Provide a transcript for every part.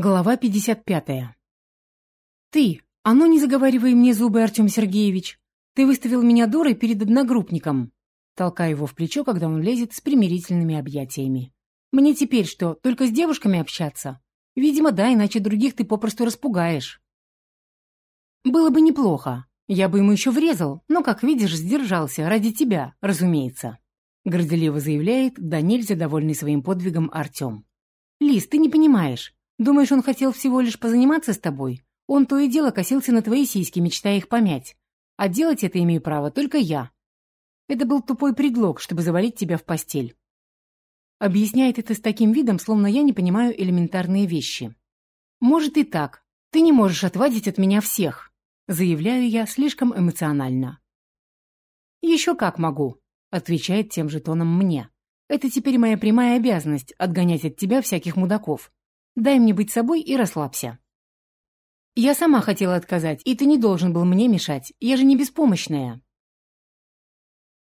Глава 55. «Ты! А ну не заговаривай мне зубы, Артем Сергеевич! Ты выставил меня дурой перед одногруппником!» Толкаю его в плечо, когда он лезет с примирительными объятиями. «Мне теперь что, только с девушками общаться? Видимо, да, иначе других ты попросту распугаешь». «Было бы неплохо. Я бы ему еще врезал, но, как видишь, сдержался. Ради тебя, разумеется», — горделиво заявляет, да нельзя довольный своим подвигом Артем. «Лиз, ты не понимаешь. Думаешь, он хотел всего лишь позаниматься с тобой? Он то и дело косился на твои сиськи, мечтая их помять. А делать это имею право только я. Это был тупой предлог, чтобы завалить тебя в постель. Объясняет это с таким видом, словно я не понимаю элементарные вещи. Может и так. Ты не можешь отвадить от меня всех. Заявляю я слишком эмоционально. Еще как могу, отвечает тем же тоном мне. Это теперь моя прямая обязанность отгонять от тебя всяких мудаков. Дай мне быть собой и расслабься. Я сама хотела отказать, и ты не должен был мне мешать. Я же не беспомощная.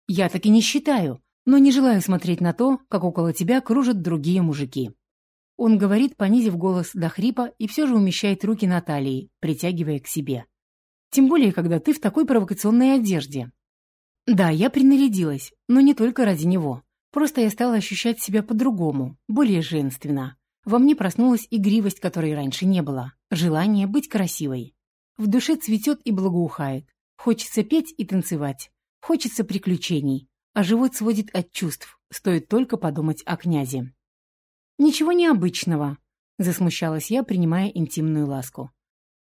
Я так и не считаю, но не желаю смотреть на то, как около тебя кружат другие мужики. Он говорит, понизив голос до хрипа, и все же умещает руки на талии, притягивая к себе. Тем более, когда ты в такой провокационной одежде. Да, я принарядилась, но не только ради него. Просто я стала ощущать себя по-другому, более женственно. Во мне проснулась игривость, которой раньше не было, желание быть красивой. В душе цветет и благоухает. Хочется петь и танцевать. Хочется приключений. А живот сводит от чувств, стоит только подумать о князе. «Ничего необычного», — засмущалась я, принимая интимную ласку.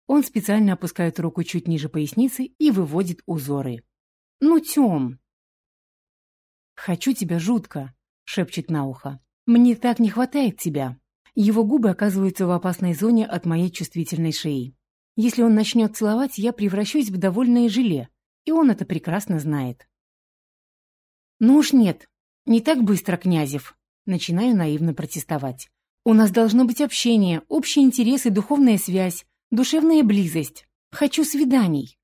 Он специально опускает руку чуть ниже поясницы и выводит узоры. «Ну, Тём!» «Хочу тебя жутко», — шепчет на ухо. «Мне так не хватает тебя». Его губы оказываются в опасной зоне от моей чувствительной шеи. Если он начнет целовать, я превращусь в довольное желе, и он это прекрасно знает. «Ну уж нет, не так быстро, Князев!» Начинаю наивно протестовать. «У нас должно быть общение, общие интересы, духовная связь, душевная близость. Хочу свиданий!»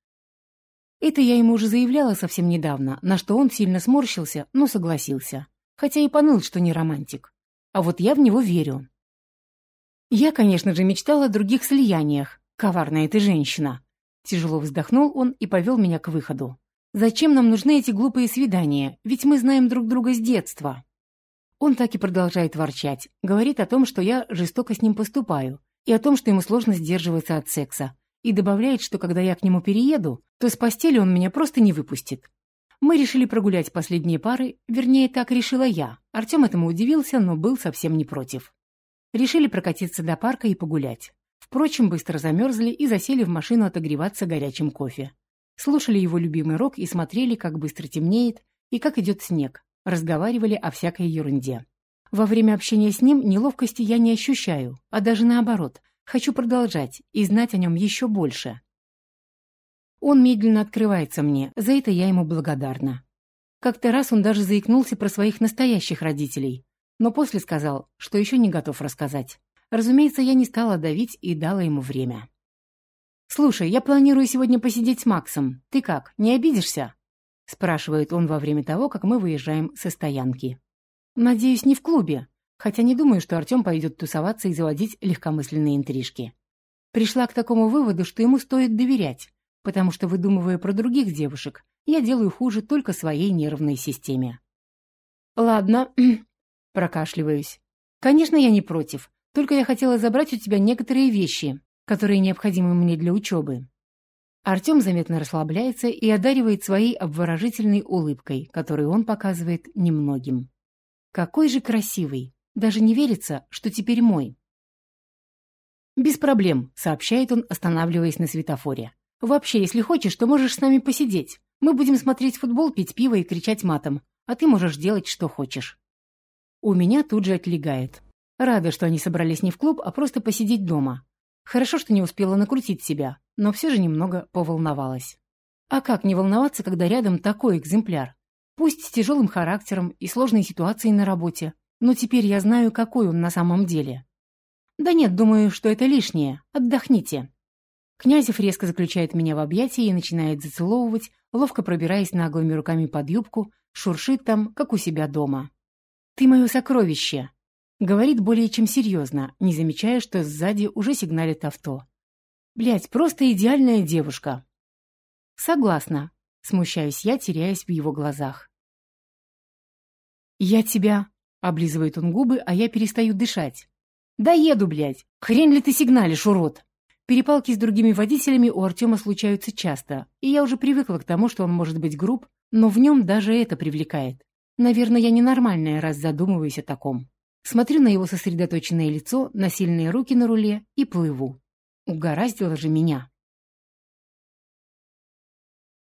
Это я ему уже заявляла совсем недавно, на что он сильно сморщился, но согласился. Хотя и поныл, что не романтик. А вот я в него верю. Я, конечно же, мечтала о других слияниях. Коварная ты женщина. Тяжело вздохнул он и повел меня к выходу. Зачем нам нужны эти глупые свидания? Ведь мы знаем друг друга с детства. Он так и продолжает ворчать. Говорит о том, что я жестоко с ним поступаю. И о том, что ему сложно сдерживаться от секса. И добавляет, что когда я к нему перееду, то с постели он меня просто не выпустит. Мы решили прогулять последние пары, вернее, так решила я. Артем этому удивился, но был совсем не против. Решили прокатиться до парка и погулять. Впрочем, быстро замерзли и засели в машину отогреваться горячим кофе. Слушали его любимый рок и смотрели, как быстро темнеет и как идет снег. Разговаривали о всякой ерунде. Во время общения с ним неловкости я не ощущаю, а даже наоборот. Хочу продолжать и знать о нем еще больше. Он медленно открывается мне, за это я ему благодарна. Как-то раз он даже заикнулся про своих настоящих родителей, но после сказал, что еще не готов рассказать. Разумеется, я не стала давить и дала ему время. «Слушай, я планирую сегодня посидеть с Максом. Ты как, не обидишься?» спрашивает он во время того, как мы выезжаем со стоянки. «Надеюсь, не в клубе, хотя не думаю, что Артем пойдет тусоваться и заводить легкомысленные интрижки. Пришла к такому выводу, что ему стоит доверять, потому что, выдумывая про других девушек, я делаю хуже только своей нервной системе. «Ладно, Прокашливаюсь. Конечно, я не против. Только я хотела забрать у тебя некоторые вещи, которые необходимы мне для учебы. Артем заметно расслабляется и одаривает своей обворожительной улыбкой, которую он показывает немногим. Какой же красивый! Даже не верится, что теперь мой. «Без проблем», — сообщает он, останавливаясь на светофоре. «Вообще, если хочешь, то можешь с нами посидеть. Мы будем смотреть футбол, пить пиво и кричать матом, а ты можешь делать, что хочешь». У меня тут же отлегает. Рада, что они собрались не в клуб, а просто посидеть дома. Хорошо, что не успела накрутить себя, но все же немного поволновалась. А как не волноваться, когда рядом такой экземпляр? Пусть с тяжелым характером и сложной ситуацией на работе, но теперь я знаю, какой он на самом деле. Да нет, думаю, что это лишнее. Отдохните. Князев резко заключает меня в объятия и начинает зацеловывать, ловко пробираясь наглыми руками под юбку, шуршит там, как у себя дома. «Ты мое сокровище!» Говорит более чем серьезно, не замечая, что сзади уже сигналит авто. Блять, просто идеальная девушка. Согласна. Смущаюсь я, теряясь в его глазах. «Я тебя...» — облизывает он губы, а я перестаю дышать. «Да еду, блядь! Хрень ли ты сигналишь, урод!» Перепалки с другими водителями у Артема случаются часто, и я уже привыкла к тому, что он может быть груб, но в нем даже это привлекает. Наверное, я ненормальная, раз задумываюсь о таком. Смотрю на его сосредоточенное лицо, на сильные руки на руле и плыву. Угораздило же меня.